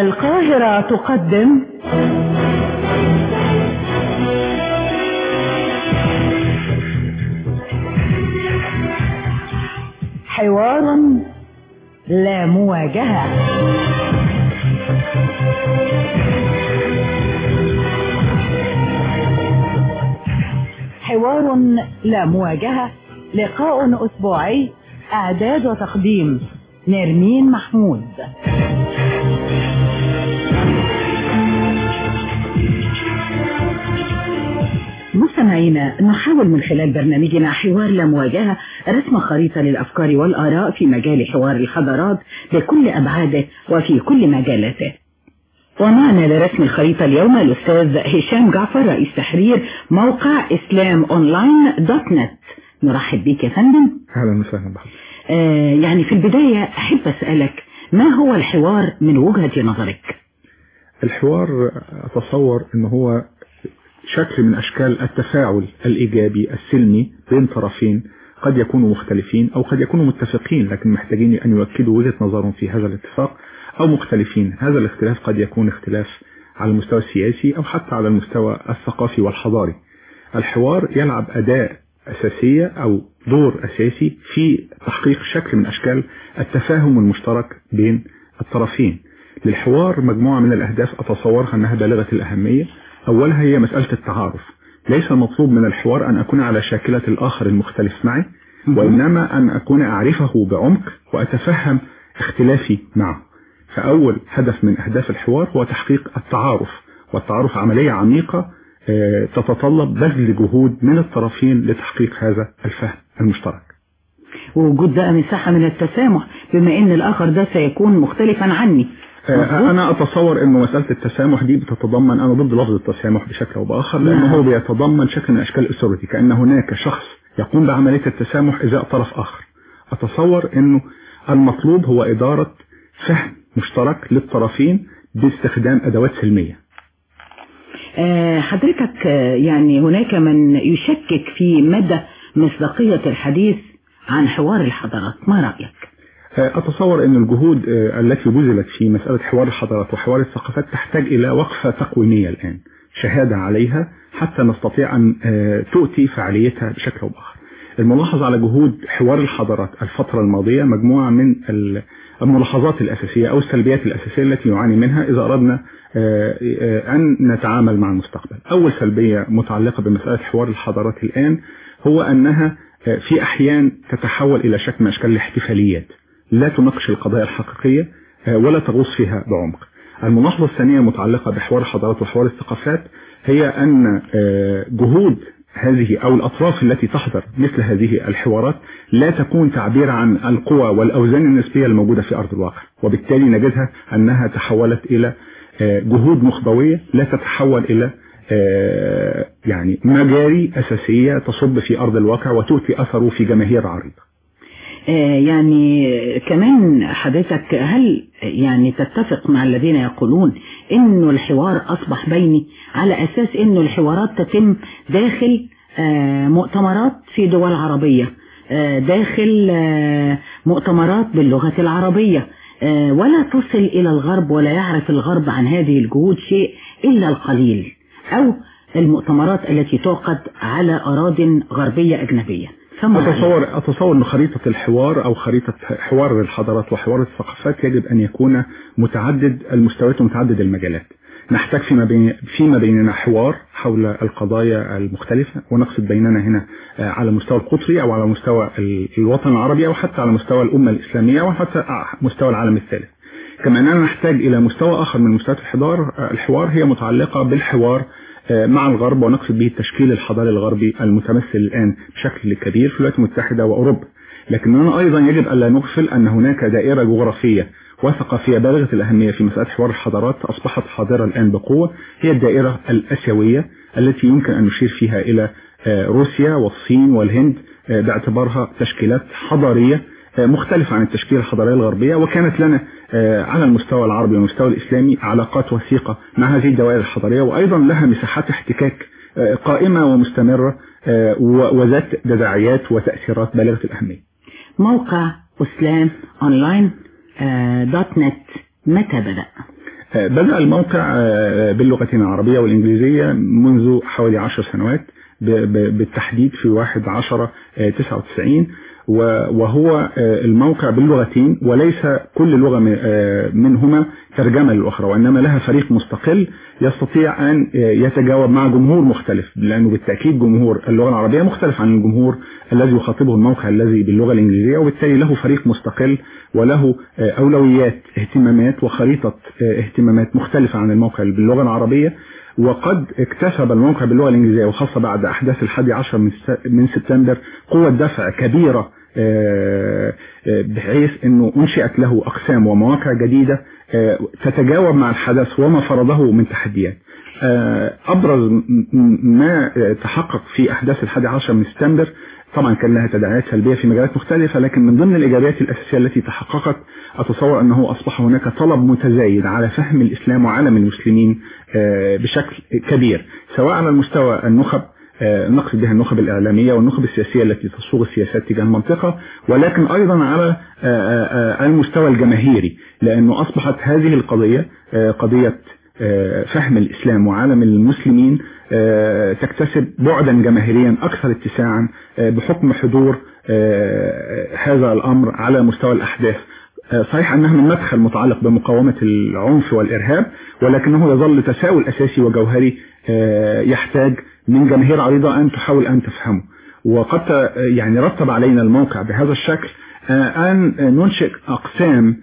القاهرة تقدم. حوار لا مواجهة. حوار لا مواجهة. لقاء أسبوعي. إعداد وتقديم. نرمين محمود. مستمعينا نحاول من خلال برنامجنا حوار لا مواجهة رسم خريطة للأفكار والآراء في مجال حوار الحضارات بكل أبعاده وفي كل مجالاته. ومعنا لرسم الخريطة اليوم الأستاذ هشام جعفر رئيس تحرير موقع إسلام أونلاين دوت نت. نرحب بك يا فندم. أهلا وسهلا بحضرتك. آه يعني في البداية أحب أسألك ما هو الحوار من وجهة نظرك؟ الحوار أتصور ان هو شكل من أشكال التفاعل الإيجابي السلمي بين طرفين قد يكونوا مختلفين أو قد يكونوا متفقين لكن محتاجين أن يؤكدوا وجهة نظرهم في هذا الاتفاق أو مختلفين. هذا الاختلاف قد يكون اختلاف على المستوى السياسي أو حتى على المستوى الثقافي والحضاري. الحوار يلعب أداء أساسية أو دور أساسي في تحقيق شكل من أشكال التفاهم المشترك بين الطرفين. للحوار مجموعة من الأهداف أتصورها أنها بالغة الأهمية اولها هي مسألة التعارف. ليس المطلوب من الحوار أن أكون على شاكلة الآخر المختلف معي وإنما أن أكون أعرفه بعمق وأتفهم اختلافي معه. فأول هدف من أهداف الحوار هو تحقيق التعارف والتعارف عملية عميقة آه، تتطلب بذل جهود من الطرفين لتحقيق هذا الفهم المشترك. ووجود بقى مساحة من التسامح بما إن الآخر ده سيكون مختلفا عني. أنا أتصور إنه مسألة التسامح دي بتتضمن أنا ضد لفظ التسامح بشكل أو بآخر لأنه نعم. هو بيتضمن شكل من أشكال الاسرتي كأن هناك شخص يقوم بعملية التسامح ازاء طرف آخر أتصور إنه المطلوب هو إدارة فهم مشترك للطرفين باستخدام أدوات سلمية آه، حضرتك آه، يعني هناك من يشكك في مدى مصداقية الحديث عن حوار الحضارات ما رأيك؟ أتصور أن الجهود آه، التي بذلت في مسألة حوار الحضارات وحوار الثقافات تحتاج إلى وقفة تقويمية الآن شهادة عليها حتى نستطيع أن آه، تؤتي فعاليتها بشكل أو بآخر. الملاحظ على جهود حوار الحضارات الفترة الماضية مجموعة من ال- الملاحظات الأساسية أو السلبيات الأساسية التي يعاني منها إذا أردنا آه، آه، أن نتعامل مع المستقبل. أول سلبية متعلقة بمسألة حوار الحضارات الآن هو أنها آه، في أحيان تتحول إلى شكل من أشكال الاحتفاليات. لا تناقش القضايا الحقيقية آه، ولا تغوص فيها بعمق. الملاحظة الثانية متعلقة بحوار الحضارات وحوار الثقافات هي أن آه، جهود هذه أو الأطراف التي تحضر مثل هذه الحوارات لا تكون تعبير عن القوى والأوزان النسبية الموجودة في أرض الواقع. وبالتالي نجدها أنها تحولت إلى آه، جهود مخضوية لا تتحول إلى يعني مجاري أساسية تصب في أرض الواقع وتؤتي أثره في جماهير عريضة. يعني كمان حضرتك هل يعني تتفق مع الذين يقولون إنه الحوار أصبح بيني على أساس إنه الحوارات تتم داخل آه، مؤتمرات في دول عربية آه، داخل آه، مؤتمرات باللغة العربية آه، ولا تصل إلى الغرب ولا يعرف الغرب عن هذه الجهود شيء إلا القليل أو المؤتمرات التي تعقد على اراض غربية أجنبية؟ أتصور أتصور أن خريطة الحوار أو خريطة حوار الحضارات وحوار الثقافات يجب أن يكون متعدد المستويات ومتعدد المجالات. نحتاج فيما بين فيما بيننا حوار حول القضايا المختلفة ونقصد بيننا هنا آه، على مستوى القطري أو على مستوى ال- الوطن العربي أو حتى على مستوى الأمة الإسلامية أو حتى على مستوى العالم الثالث. كما أننا نحتاج إلى مستوى آخر من مستويات الحوار آه، الحوار هي متعلقة بالحوار آه، مع الغرب ونقصد به التشكيل الحضاري الغربي المتمثل الآن بشكل كبير في الولايات المتحدة وأوروبا. لكننا أيضا يجب ألا نغفل أن هناك دائرة جغرافية وثقافية بالغة الأهمية في مسألة حوار الحضارات أصبحت حاضرة الآن بقوة. هي الدائرة الأسيوية التي يمكن أن نشير فيها إلى آه، روسيا والصين والهند آه، باعتبارها تشكيلات حضارية آه، مختلفة عن التشكيلة الحضارية الغربية وكانت لنا آه، على المستوى العربي والمستوى الإسلامي علاقات وثيقة مع هذه الدوائر الحضارية وأيضا لها مساحات احتكاك آه، قائمة ومستمرة آه، وذات تداعيات وتأثيرات بالغة الأهمية. موقع أسلام أونلاين آه، دوت نت. متى بدأ؟ بدأ الموقع باللغتين العربية والإنجليزية منذ حوالي عشر سنوات بالتحديد في 1 10 99 وهو الموقع باللغتين وليس كل لغة منهما ترجمة للأخرى وإنما لها فريق مستقل يستطيع أن يتجاوب مع جمهور مختلف لأنه بالتأكيد جمهور اللغة العربية مختلف عن الجمهور الذي يخاطبه الموقع الذي باللغة الإنجليزية وبالتالي له فريق مستقل وله أولويات اهتمامات وخريطة اهتمامات مختلفة عن الموقع باللغة العربية. وقد اكتسب الموقع باللغة الإنجليزية وخاصة بعد أحداث الحادي عشر من سبتمبر قوة دفع كبيرة بحيث أنه أنشئت له أقسام ومواقع جديدة تتجاوب مع الحدث وما فرضه من تحديات. أبرز ما تحقق في أحداث الحادي عشر من سبتمبر طبعا كان لها تداعيات سلبية في مجالات مختلفة لكن من ضمن الإيجابيات الأساسية التي تحققت أتصور أنه أصبح هناك طلب متزايد على فهم الإسلام وعالم المسلمين بشكل كبير سواء على المستوى النخب نقصد بها النخب الإعلامية والنخب السياسية التي تصوغ السياسات تجاه المنطقة ولكن أيضا على المستوى الجماهيري لأنه أصبحت هذه القضية قضية فهم الإسلام وعالم المسلمين تكتسب بعدا جماهيريا أكثر اتساعا بحكم حضور هذا الأمر على مستوى الأحداث. صحيح أنه من مدخل متعلق بمقاومة العنف والإرهاب ولكنه يظل تساؤل أساسي وجوهري يحتاج من جماهير عريضة أن تحاول أن تفهمه. وقد يعني رتب علينا الموقع بهذا الشكل أن ننشئ أقسام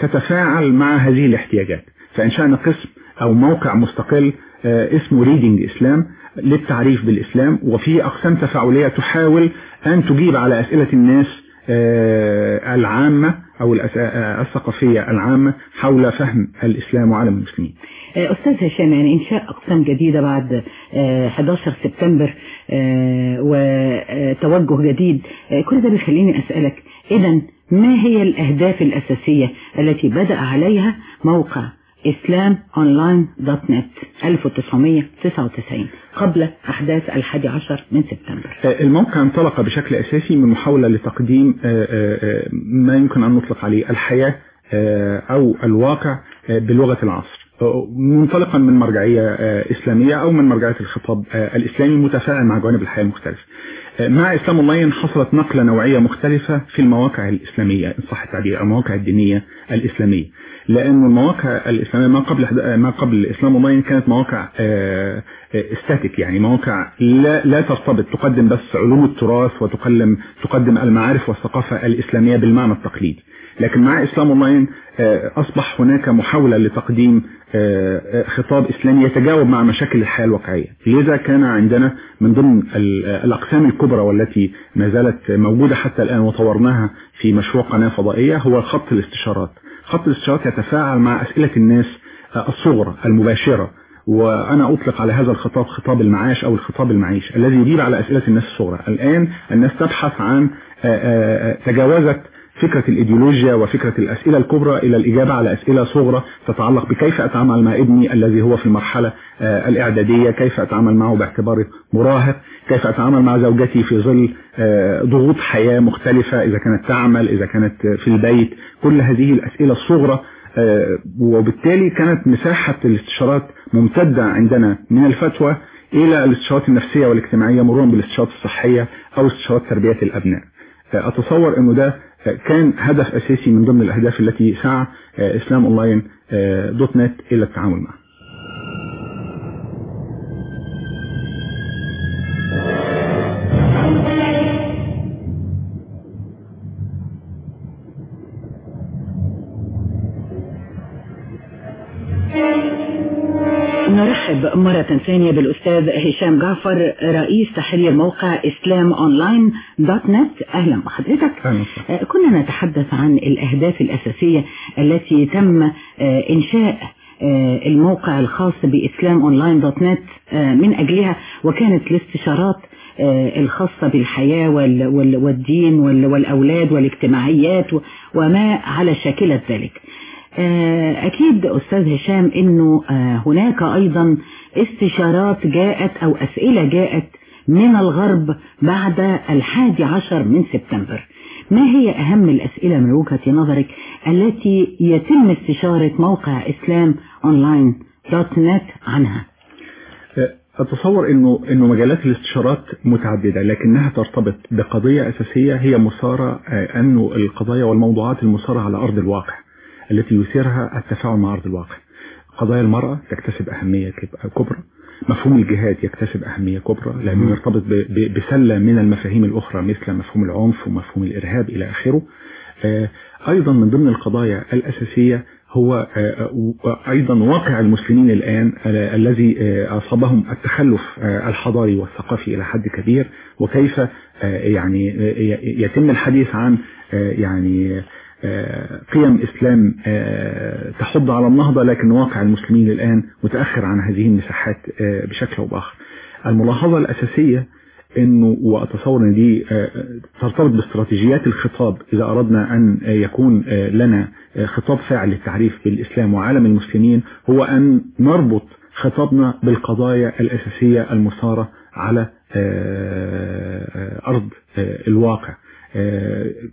تتفاعل مع هذه الاحتياجات. فإنشأنا قسم أو موقع مستقل اسمه ريدنج إسلام للتعريف بالإسلام وفيه أقسام تفاعلية تحاول أن تجيب على أسئلة الناس العامة أو الثقافية العامة حول فهم الإسلام وعالم المسلمين. أستاذ هشام يعني إنشاء أقسام جديدة بعد 11 سبتمبر وتوجه جديد. كل ده بيخليني أسألك إذا ما هي الأهداف الأساسية التي بدأ عليها موقع نت 1999 قبل أحداث الحادي عشر من سبتمبر. الموقع انطلق بشكل أساسي من محاولة لتقديم ما يمكن أن نطلق عليه الحياة أو الواقع بلغة العصر. منطلقا من مرجعية إسلامية أو من مرجعية الخطاب الإسلامي متفاعل مع جوانب الحياة المختلفة. مع إسلام اونلاين حصلت نقلة نوعية مختلفة في المواقع الإسلامية إن صح التعبير المواقع الدينية الإسلامية. لأن المواقع الإسلامية ما قبل ما قبل الإسلام اونلاين كانت مواقع static يعني مواقع لا لا ترتبط تقدم بس علوم التراث وتقدم تقدم المعارف والثقافة الإسلامية بالمعنى التقليدي. لكن مع إسلام اونلاين أصبح هناك محاولة لتقديم خطاب إسلامي يتجاوب مع مشاكل الحياة الواقعية. لذا كان عندنا من ضمن الأقسام الكبرى والتي ما زالت موجودة حتى الآن وطورناها في مشروع قناة فضائية هو خط الاستشارات. خط الاستشارات يتفاعل مع أسئلة الناس الصغرى المباشرة. وأنا أطلق على هذا الخطاب خطاب المعاش أو الخطاب المعيش الذي يجيب على أسئلة الناس الصغرى. الآن الناس تبحث عن تجاوزت فكرة الإيديولوجيا وفكرة الأسئلة الكبرى إلى الإجابة على أسئلة صغرى تتعلق بكيف أتعامل مع ابني الذي هو في المرحلة الإعدادية كيف أتعامل معه باعتباره مراهق كيف أتعامل مع زوجتي في ظل ضغوط حياة مختلفة إذا كانت تعمل إذا كانت في البيت كل هذه الأسئلة الصغرى وبالتالي كانت مساحة الاستشارات ممتدة عندنا من الفتوى إلى الاستشارات النفسية والاجتماعية مرورا بالاستشارات الصحية أو استشارات تربية الأبناء. أتصور أنه ده كان هدف أساسي من ضمن الأهداف التي سعى إسلام أونلاين دوت نت إلى التعامل معها مرة ثانية بالأستاذ هشام جعفر رئيس تحرير موقع إسلام أونلاين دوت نت. أهلا بحضرتك. أهلا. كنا نتحدث عن الأهداف الأساسية التي تم إنشاء الموقع الخاص بإسلام أونلاين دوت نت من أجلها وكانت الاستشارات الخاصة بالحياة والدين والأولاد والاجتماعيات وما على شاكلة ذلك. أكيد أستاذ هشام أنه هناك أيضا استشارات جاءت أو أسئلة جاءت من الغرب بعد الحادي عشر من سبتمبر. ما هي أهم الأسئلة من وجهة نظرك التي يتم استشارة موقع إسلام أونلاين دوت نت عنها؟ أتصور أنه أنه مجالات الاستشارات متعددة لكنها ترتبط بقضية أساسية هي مثارة أنه القضايا والموضوعات المثارة على أرض الواقع التي يثيرها التفاعل مع أرض الواقع. قضايا المرأة تكتسب أهمية كبرى. مفهوم الجهاد يكتسب أهمية كبرى لأنه يرتبط بسلة من المفاهيم الأخرى مثل مفهوم العنف ومفهوم الإرهاب إلى آخره. أيضا من ضمن القضايا الأساسية هو أيضا واقع المسلمين الآن الذي أصابهم التخلف الحضاري والثقافي إلى حد كبير. وكيف يعني يتم الحديث عن يعني قيم إسلام تحض على النهضة لكن واقع المسلمين الآن متأخر عن هذه المساحات بشكل أو بآخر. الملاحظة الأساسية إنه وأتصور إن دي ترتبط باستراتيجيات الخطاب إذا أردنا أن يكون لنا خطاب فاعل للتعريف بالإسلام وعالم المسلمين هو أن نربط خطابنا بالقضايا الأساسية المثارة على أرض الواقع.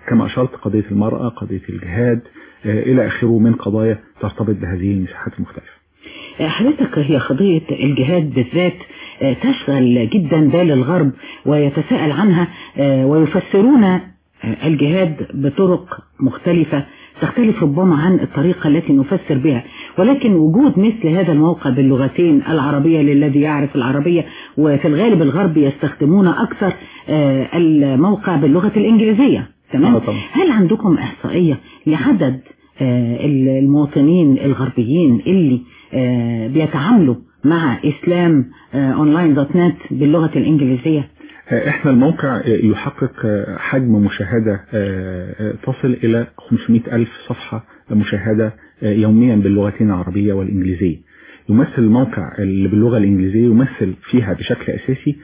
كما أشرت قضية المرأة قضية الجهاد إلى آخره من قضايا ترتبط بهذه المساحات المختلفة. حضرتك هي قضية الجهاد بالذات تشغل جدا بال الغرب ويتساءل عنها ويفسرون الجهاد بطرق مختلفة. تختلف ربما عن الطريقة التي نفسر بها ولكن وجود مثل هذا الموقع باللغتين العربية للذي يعرف العربية وفي الغالب الغرب يستخدمون أكثر الموقع باللغة الإنجليزية. تمام؟ هل عندكم إحصائية لعدد المواطنين الغربيين اللي بيتعاملوا مع إسلام اونلاين دوت نت باللغة الإنجليزية؟ إحنا الموقع يحقق حجم مشاهدة تصل إلى 500 ألف صفحة مشاهدة يوميا باللغتين العربية والإنجليزية. يمثل الموقع اللي باللغة الإنجليزية يمثل فيها بشكل أساسي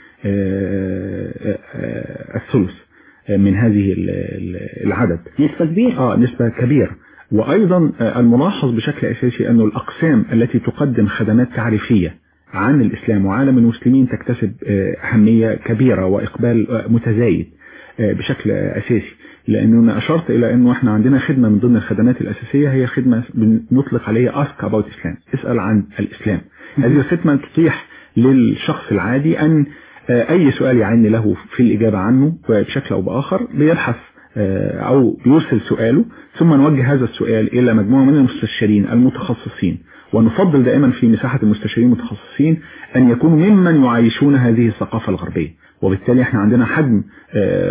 الثلث من هذه العدد. نسبة كبيرة. آه نسبة كبيرة. وأيضا الملاحظ بشكل أساسي أن الأقسام التي تقدم خدمات تعريفية عن الإسلام وعالم المسلمين تكتسب أهمية كبيرة وإقبال متزايد بشكل أساسي. لأنه أشرت إلى أنه إحنا عندنا خدمة من ضمن الخدمات الأساسية هي خدمة بنطلق عليها Ask About Islam. اسأل عن الإسلام. هذه الخدمة تتيح للشخص العادي أن أي سؤال يعني له في الإجابة عنه بشكل أو بآخر بيبحث أو يرسل سؤاله ثم نوجه هذا السؤال إلى مجموعة من المستشارين المتخصصين. ونفضل دائما في مساحة المستشارين المتخصصين أن يكونوا ممن يعايشون هذه الثقافة الغربية. وبالتالي إحنا عندنا حجم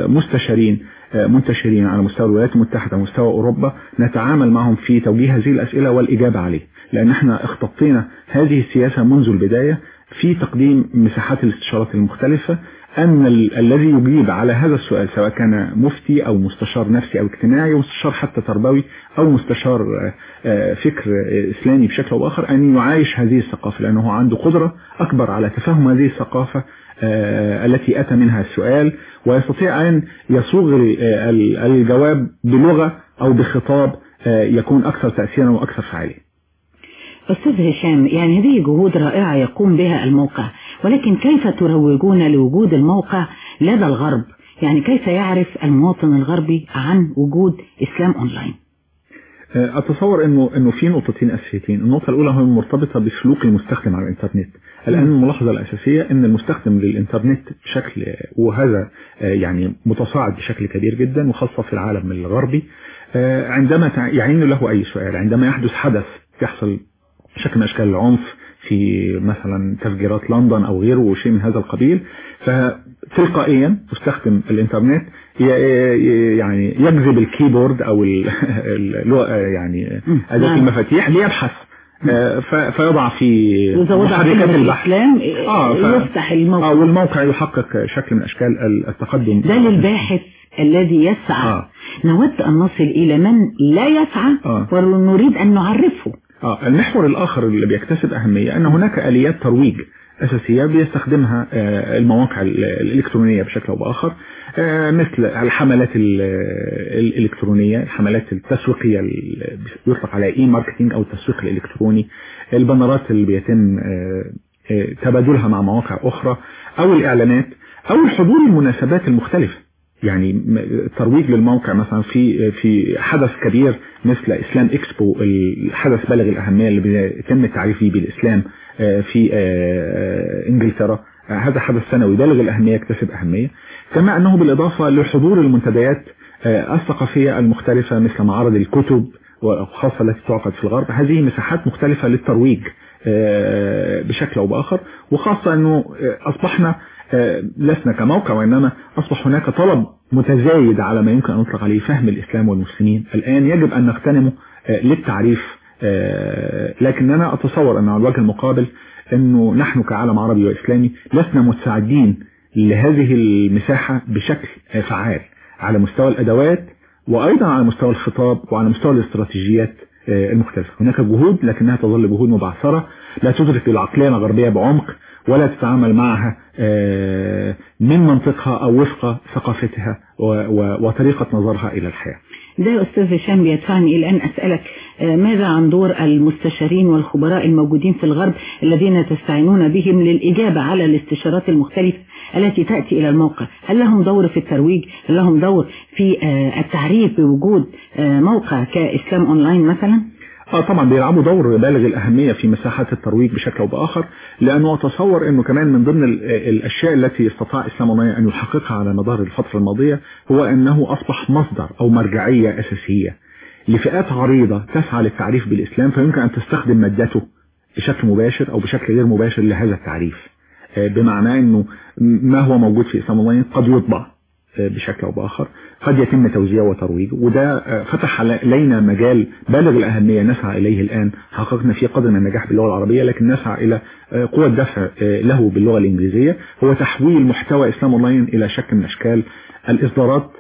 مستشارين منتشرين على مستوى الولايات المتحدة ومستوى أوروبا نتعامل معهم في توجيه هذه الأسئلة والإجابة عليه. لأن إحنا اختطينا هذه السياسة منذ البداية في تقديم مساحات الاستشارات المختلفة أن الذي يجيب على هذا السؤال سواء كان مفتي أو مستشار نفسي أو اجتماعي أو مستشار حتى تربوي أو مستشار فكر إسلامي بشكل أو بآخر أن يعايش هذه الثقافة لأنه عنده قدرة أكبر على تفهم هذه الثقافة التي أتى منها السؤال ويستطيع أن يصوغ الجواب بلغة أو بخطاب يكون أكثر تأثيرا وأكثر فعالية أستاذ هشام يعني هذه جهود رائعة يقوم بها الموقع. ولكن كيف تروجون لوجود الموقع لدى الغرب؟ يعني كيف يعرف المواطن الغربي عن وجود إسلام أونلاين؟ أتصور أنه أنه في نقطتين أساسيتين. النقطة الأولى هي مرتبطة بسلوك المستخدم على الإنترنت. الآن الملاحظة الأساسية أن المستخدم للإنترنت بشكل وهذا يعني متصاعد بشكل كبير جدا وخاصة في العالم الغربي. عندما يعين له أي سؤال عندما يحدث حدث يحصل شكل من أشكال العنف في مثلا تفجيرات لندن أو غيره وشيء من هذا القبيل فتلقائيا تستخدم الإنترنت يعني يجذب الكيبورد أو يعني أداة المفاتيح ليبحث فيضع في محركات البحث. آه يفتح الموقع. آه والموقع يحقق شكل من أشكال التقدم. ده للباحث الذي يسعى. آه. نود أن نصل إلى من لا يسعى آه. ونريد أن نعرفه. آه المحور الآخر اللي بيكتسب أهمية أن هناك آليات ترويج أساسية بيستخدمها آه المواقع الإلكترونية بشكل أو بآخر آه مثل الحملات الإلكترونية الحملات التسويقية يطلق عليها e-marketing أو التسويق الإلكتروني البنرات اللي بيتم تبادلها مع مواقع أخرى أو الإعلانات أو الحضور المناسبات المختلفة. يعني الترويج للموقع مثلا في في حدث كبير مثل إسلام إكسبو الحدث بالغ الأهمية اللي بيتم التعريف به بالإسلام في إنجلترا. هذا حدث سنوي بالغ الأهمية يكتسب أهمية. كما أنه بالإضافة لحضور المنتديات الثقافية المختلفة مثل معارض الكتب وخاصه التي تعقد في الغرب. هذه مساحات مختلفة للترويج بشكل أو بآخر. وخاصة أنه أصبحنا لسنا كموقع وإنما أصبح هناك طلب متزايد على ما يمكن أن نطلق عليه فهم الإسلام والمسلمين. الآن يجب أن نغتنمه للتعريف لكننا أتصور أن على الوجه المقابل أنه نحن كعالم عربي وإسلامي لسنا متساعدين لهذه المساحة بشكل فعال على مستوى الأدوات وأيضا على مستوى الخطاب وعلى مستوى الاستراتيجيات المختلفة. هناك جهود لكنها تظل جهود مبعثرة. لا تدرك العقلية الغربية بعمق ولا تتعامل معها من منطقها أو وفق ثقافتها وطريقة نظرها إلى الحياة. ده أستاذ هشام بيدفعني إلى أن أسألك ماذا عن دور المستشارين والخبراء الموجودين في الغرب الذين تستعينون بهم للإجابة على الاستشارات المختلفة التي تأتي إلى الموقع؟ هل لهم دور في الترويج؟ هل لهم دور في التعريف بوجود موقع كإسلام أونلاين مثلا؟ آه طبعا بيلعبوا دور بالغ الأهمية في مساحات الترويج بشكل أو بآخر لأنه أتصور أنه كمان من ضمن الأشياء التي استطاع إسلام أونلاين أن يحققها على مدار الفترة الماضية هو أنه أصبح مصدر أو مرجعية أساسية. لفئات عريضة تسعى للتعريف بالإسلام فيمكن أن تستخدم مادته بشكل مباشر أو بشكل غير مباشر لهذا التعريف. بمعنى أنه ما هو موجود في إسلام أونلاين قد يطبع بشكل أو بآخر قد يتم توزيعه وترويجه وده فتح علينا مجال بالغ الأهمية نسعى إليه الآن. حققنا فيه قدر من النجاح باللغة العربية لكن نسعى إلى قوة دفع له باللغة الإنجليزية. هو تحويل محتوى إسلام أونلاين إلى شكل من أشكال الإصدارات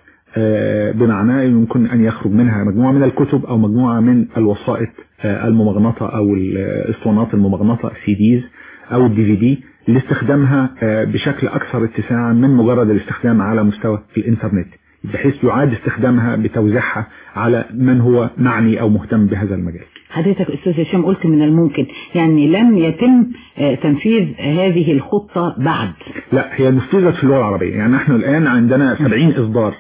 بمعناه يمكن أن يخرج منها مجموعة من الكتب أو مجموعة من الوسائط الممغنطة أو الإسطوانات الممغنطة CDs أو الدي في دي لاستخدامها بشكل أكثر اتساعا من مجرد الاستخدام على مستوى الإنترنت بحيث يعاد استخدامها بتوزيعها على من هو معني أو مهتم بهذا المجال حضرتك أستاذ هشام قلت من الممكن يعني لم يتم تنفيذ هذه الخطة بعد لا هي نفذت في اللغة العربية يعني نحن الآن عندنا 70 إصدار.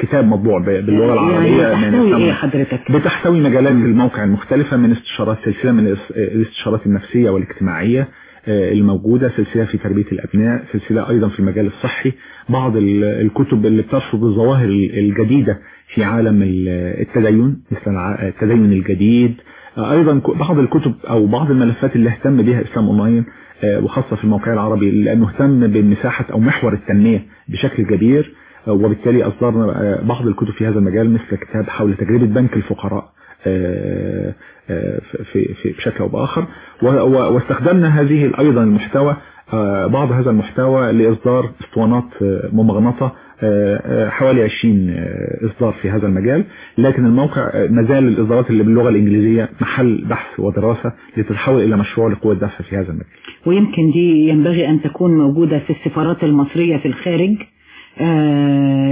كتاب مطبوع باللغة العربية يعني بتحتوي إيه حضرتك؟ بتحتوي مجالات الموقع المختلفة من استشارات سلسلة من الاستشارات النفسية والاجتماعية الموجودة سلسلة في تربية الأبناء سلسلة أيضا في المجال الصحي. بعض الكتب اللي بترصد الظواهر الجديدة في عالم التدين مثل التدين الجديد. أيضا بعض الكتب أو بعض الملفات اللي اهتم بها إسلام أونلاين وخاصة في الموقع العربي لأنه اهتم بمساحة أو محور التنمية بشكل كبير. وبالتالي أصدرنا بعض الكتب في هذا المجال مثل كتاب حول تجربة بنك الفقراء في في بشكل أو بآخر. واستخدمنا هذه أيضا المحتوى بعض هذا المحتوى لإصدار اسطوانات ممغنطة حوالي 20 إصدار في هذا المجال. لكن الموقع ما زال الإصدارات اللي باللغة الإنجليزية محل بحث ودراسة لتتحول إلى مشروع لقوة دفع في هذا المجال. ويمكن دي ينبغي أن تكون موجودة في السفارات المصرية في الخارج. آه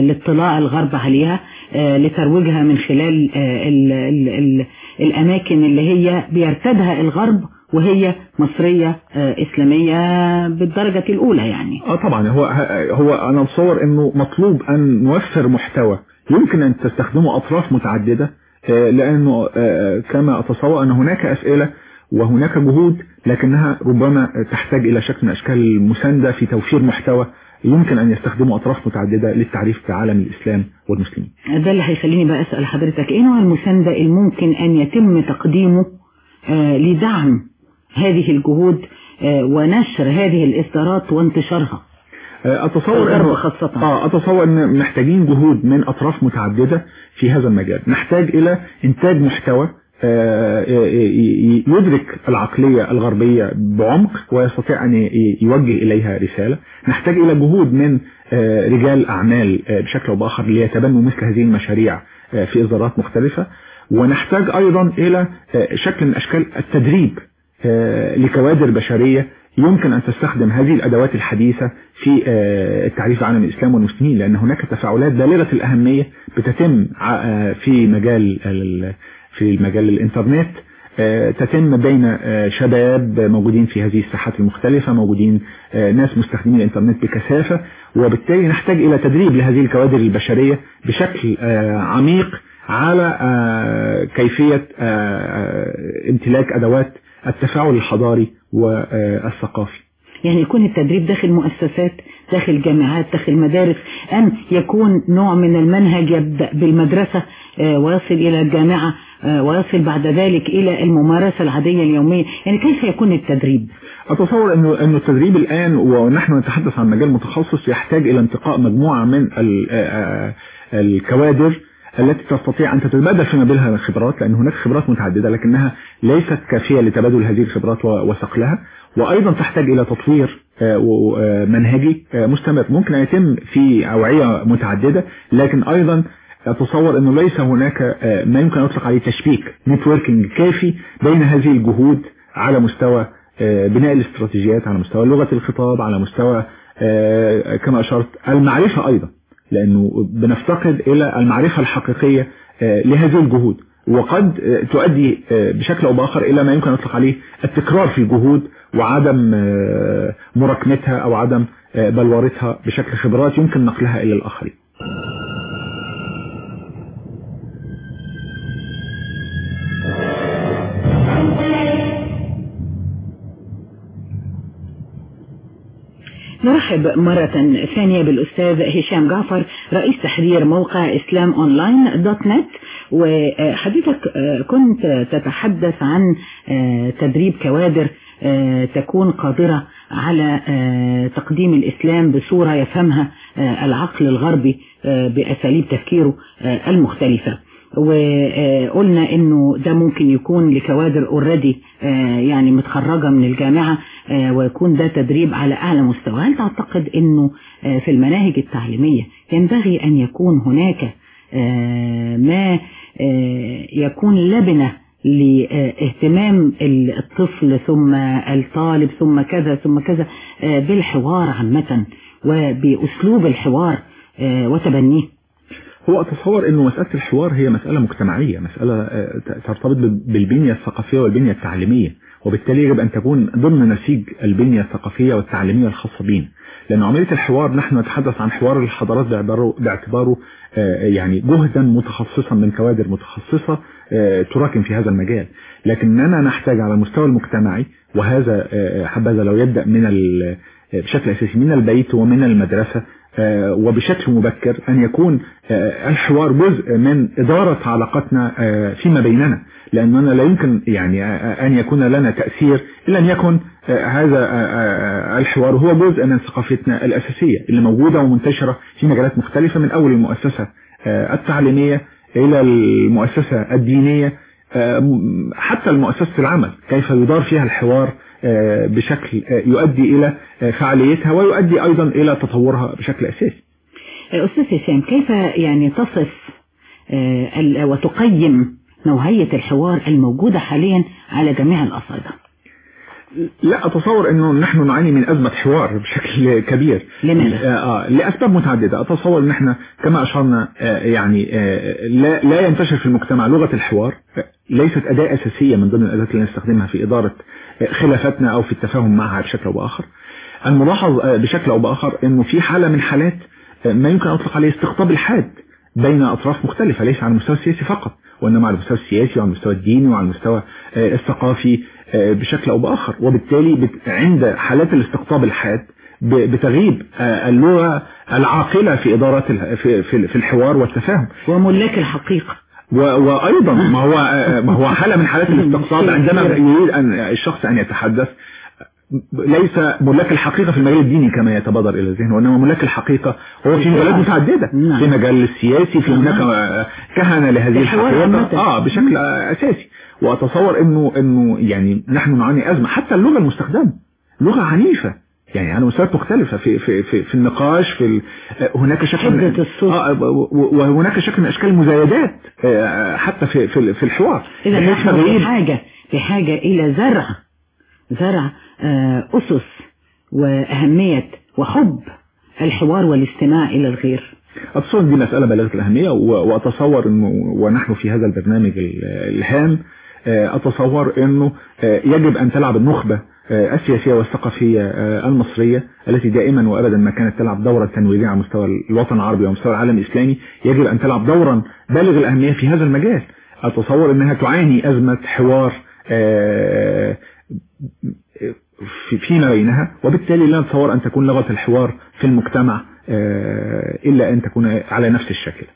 لاطلاع الغرب عليها آه لترويجها من خلال آه ال ال ال الأماكن اللي هي بيرتدها الغرب وهي مصرية إسلامية بالدرجة الأولى يعني. آه طبعا. هو هو أنا أتصور أنه مطلوب أن نوفر محتوى. يمكن أن تستخدمه أطراف متعددة لأنه كما أتصور أن هناك أسئلة وهناك جهود لكنها ربما تحتاج إلى شكل من أشكال المساندة في توفير محتوى. يمكن أن يستخدموا أطراف متعددة للتعريف بعالم الإسلام والمسلمين. ده اللي هيخليني بقى أسأل حضرتك إيه نوع المساندة الممكن أن يتم تقديمه آه لدعم هذه الجهود آه ونشر هذه الإصدارات وانتشارها؟ أتصور أنه خاصة. آه أتصور أن محتاجين جهود من أطراف متعددة في هذا المجال. نحتاج إلى إنتاج محتوى يدرك العقلية الغربية بعمق ويستطيع أن يوجه إليها رسالة. نحتاج إلى جهود من رجال أعمال بشكل أو بآخر ليتبنوا مثل هذه المشاريع في إصدارات مختلفة. ونحتاج أيضا إلى شكل من أشكال التدريب لكوادر بشرية يمكن أن تستخدم هذه الأدوات الحديثة في التعريف عن الإسلام والمسلمين لأن هناك تفاعلات بالغة الأهمية بتتم في مجال في مجال الإنترنت تتم بين شباب موجودين في هذه الساحات المختلفة موجودين ناس مستخدمين الإنترنت بكثافة وبالتالي نحتاج إلى تدريب لهذه الكوادر البشرية بشكل عميق على كيفية امتلاك أدوات التفاعل الحضاري والثقافي يعني يكون التدريب داخل مؤسسات داخل جامعات داخل مدارس أم يكون نوع من المنهج يبدأ بالمدرسة ويصل إلى الجامعة ويصل بعد ذلك إلى الممارسة العادية اليومية. يعني كيف يكون التدريب؟ أتصور أنه, أنه التدريب الآن ونحن نتحدث عن مجال متخصص يحتاج إلى انتقاء مجموعة من الكوادر التي تستطيع أن تتبادل فيما بينها الخبرات لأن هناك خبرات متعددة لكنها ليست كافية لتبادل هذه الخبرات وصقلها وأيضا تحتاج إلى تطوير منهجي مستمر. ممكن أن يتم في أوعية متعددة لكن أيضا أتصور أنه ليس هناك ما يمكن أن يطلق عليه تشبيك networking كافي بين هذه الجهود على مستوى بناء الاستراتيجيات على مستوى لغة الخطاب على مستوى كما أشرت المعرفة أيضا لأنه بنفتقد إلى المعرفة الحقيقية لهذه الجهود. وقد تؤدي بشكل أو بآخر إلى ما يمكن أن يطلق عليه التكرار في الجهود وعدم مراكمتها أو عدم بلورتها بشكل خبرات يمكن نقلها إلى الآخرين. نرحب مرة ثانية بالأستاذ هشام جعفر رئيس تحرير موقع إسلام أونلاين دوت نت. وحضرتك كنت تتحدث عن تدريب كوادر تكون قادرة على تقديم الإسلام بصورة يفهمها العقل الغربي بأساليب تفكيره المختلفة. وقلنا إنه ده ممكن يكون لكوادر اوريدي يعني متخرجة من الجامعة ويكون ده تدريب على أعلى مستوى. هل تعتقد إنه في المناهج التعليمية ينبغي أن يكون هناك ما يكون لبنة لاهتمام الطفل ثم الطالب ثم كذا ثم كذا بالحوار عامة وبأسلوب الحوار وتبنيه؟ هو أتصور أنه مسألة الحوار هي مسألة مجتمعية مسألة ترتبط بالبنية الثقافية والبنية التعليمية. وبالتالي يجب أن تكون ضمن نسيج البنية الثقافية والتعليمية الخاصة بنا لأن عملية الحوار نحن نتحدث عن حوار الحضارات باعتباره, باعتباره يعني جهدا متخصصا من كوادر متخصصة تراكم في هذا المجال. لكننا نحتاج على المستوى المجتمعي وهذا حبذا لو يبدأ من بشكل أساسي من البيت ومن المدرسة وبشكل مبكر أن يكون الحوار جزء من إدارة علاقتنا فيما بيننا. لأننا لا يمكن يعني أن يكون لنا تأثير إلا أن يكون هذا الحوار هو جزء من ثقافتنا الأساسية اللي موجودة ومنتشرة في مجالات مختلفة من أول المؤسسة التعليمية إلى المؤسسة الدينية حتى المؤسسة العمل كيف يدار فيها الحوار بشكل يؤدي إلى فعاليتها ويؤدي أيضا إلى تطورها بشكل أساسي. أستاذ هشام كيف يعني تصف وتقيم نوعية الحوار الموجودة حاليا على جميع الأصعدة؟ لا أتصور أنه نحن نعاني من أزمة حوار بشكل كبير. لماذا؟ آه لأسباب متعددة. أتصور أن إحنا كما أشرنا آه يعني آه لا, لا ينتشر في المجتمع لغة الحوار. ليست أداة أساسية من ضمن الأدوات اللي نستخدمها في إدارة خلافاتنا أو في التفاهم معها بشكل أو بآخر. الملاحظ بشكل أو بآخر أنه في حالة من حالات ما يمكن أطلق عليه استقطاب الحاد بين أطراف مختلفة ليس على المستوى السياسي فقط. وإنما على المستوى السياسي وعلى المستوى الديني وعلى المستوى الثقافي بشكل أو بآخر. وبالتالي عند حالات الاستقطاب الحاد بتغيب اللغة العاقلة في إدارة في, في الحوار والتفاهم. وملاك الحقيقة. وأيضا ما هو ما هو حالة من حالات الاستقطاب عندما يريد أن الشخص أن يتحدث ليس ملاك الحقيقة في المجال الديني كما يتبادر إلى الذهن وإنما ملاك الحقيقة هو في مجالات متعددة في مجال السياسي في هناك كهنة لهذه الحقيقة. آه بشكل أساسي. وأتصور إنه إنه يعني نحن نعاني أزمة حتى اللغة المستخدمة لغة عنيفة. يعني على مستويات مختلفة في في في, في النقاش في ال... هناك شكل من آه وهناك شكل من أشكال المزايدات حتى في في, في الحوار. إذا نحن بحاجة بحاجة إلى زرع. زرع أسس وأهمية وحب الحوار والاستماع إلى الغير. أتصور دي مسألة بالغة الأهمية وأتصور أنه ونحن في هذا البرنامج الهام أتصور أنه يجب أن تلعب النخبة السياسية والثقافية المصرية التي دائما وأبدا ما كانت تلعب دورا تنويريا على مستوى الوطن العربي ومستوى العالم الإسلامي يجب أن تلعب دورا بالغ الأهمية في هذا المجال. أتصور أنها تعاني أزمة حوار فيما بينها وبالتالي لا نتصور أن تكون لغة الحوار في المجتمع إلا أن تكون على نفس الشكل.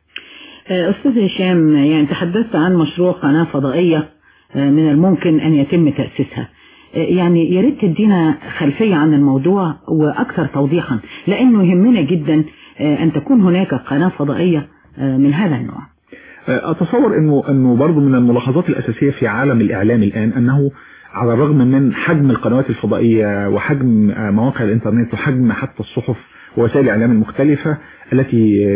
أستاذ هشام يعني تحدثت عن مشروع قناة فضائية من الممكن أن يتم تأسيسها. يعني يا ريت تدينا خلفية عن الموضوع وأكثر توضيحا لأنه يهمنا جدا أن تكون هناك قناة فضائية من هذا النوع. أتصور أنه, أنه برضو من الملاحظات الأساسية في عالم الإعلام الآن أنه على الرغم من حجم القنوات الفضائية وحجم مواقع الإنترنت وحجم حتى الصحف ووسائل الإعلام المختلفة التي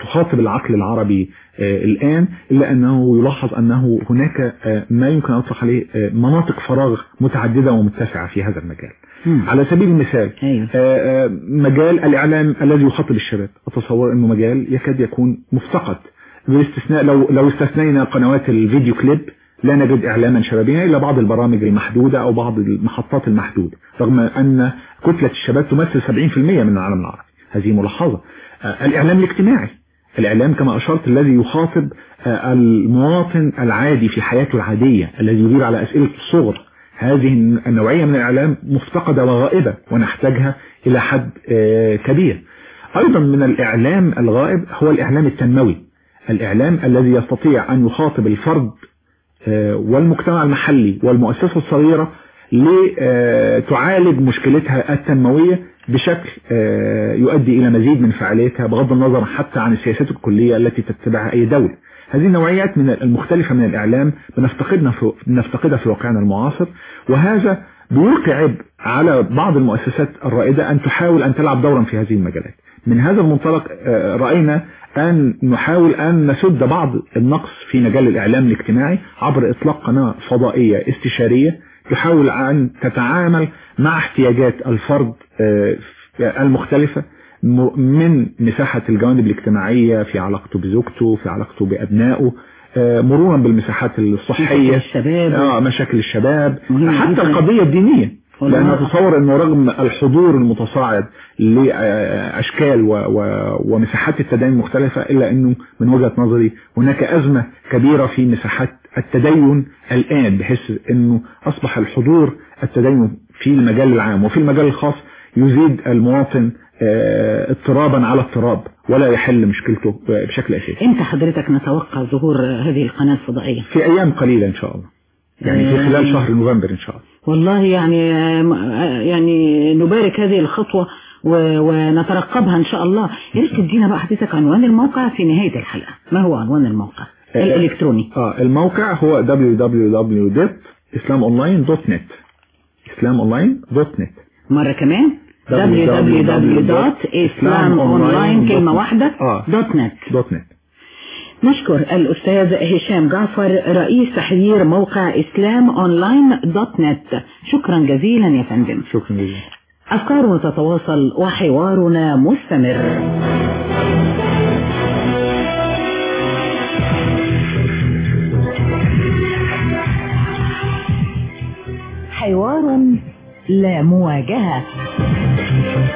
تخاطب العقل العربي الآن إلا أنه يلاحظ أنه هناك ما يمكن أن أطلق عليه مناطق فراغ متعددة ومتسعة في هذا المجال مم. على سبيل المثال أيوه. مجال الإعلام الذي يخاطب الشباب أتصور أنه مجال يكاد يكون مفتقد باستثناء لو لو استثنينا قنوات الفيديو كليب لا نجد إعلاما شبابيا إلا بعض البرامج المحدودة أو بعض المحطات المحدودة رغم أن كتلة الشباب تمثل 70% من العالم العربي. هذه ملاحظة. الإعلام الاجتماعي. الإعلام كما أشرت الذي يخاطب المواطن العادي في حياته العادية الذي يجيب على أسئلة الصغر. هذه النوعية من الإعلام مفتقدة وغائبة ونحتاجها إلى حد كبير. أيضا من الإعلام الغائب هو الإعلام التنموي. الإعلام الذي يستطيع أن يخاطب الفرد والمجتمع المحلي والمؤسسة الصغيرة لتعالج مشكلتها التنموية بشكل يؤدي إلى مزيد من فعاليتها بغض النظر حتى عن السياسات الكلية التي تتبعها أي دولة. هذه النوعيات من المختلفة من الإعلام بنفتقدنا في بنفتقدها في واقعنا المعاصر. وهذا بيلقي عبء على بعض المؤسسات الرائدة أن تحاول أن تلعب دورا في هذه المجالات. من هذا المنطلق رأينا أن نحاول أن نسد بعض النقص في مجال الإعلام الاجتماعي عبر إطلاق قناة فضائية استشارية تحاول أن تتعامل مع احتياجات الفرد المختلفة من مساحة الجوانب الاجتماعية في علاقته بزوجته في علاقته بأبنائه مرورا بالمساحات الصحية مشاكل الشباب. آه مشاكل الشباب حتى القضية الدينية. لأن أتصور أنه رغم الحضور المتصاعد لأشكال ومساحات التدين المختلفة إلا أنه من وجهة نظري هناك أزمة كبيرة في مساحات التدين الآن بحيث أنه أصبح الحضور التدين في المجال العام وفي المجال الخاص يزيد المواطن اضطرابا على اضطراب ولا يحل مشكلته بشكل أساسي. إمتى حضرتك نتوقع ظهور هذه القناة الفضائية؟ في أيام قليلة إن شاء الله. يعني في خلال شهر نوفمبر إن شاء الله. والله يعني يعني نبارك هذه الخطوة ونترقبها إن شاء الله. يا ريت تدينا بقى حضرتك عنوان الموقع في نهاية الحلقة؟ ما هو عنوان الموقع؟ الإلكتروني. آه الموقع هو www.islamonline.net islamonline.net مرة كمان. www.islamonline كلمة واحدة. دوت نت دوت نت نشكر الأستاذ هشام جعفر رئيس تحرير موقع إسلام أونلاين دوت نت. شكرا جزيلا يا فندم. شكرا جزيلا. أفكارنا تتواصل وحوارنا مستمر. حوار لا مواجهة.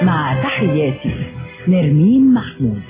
مع تحياتي نرمين محمود.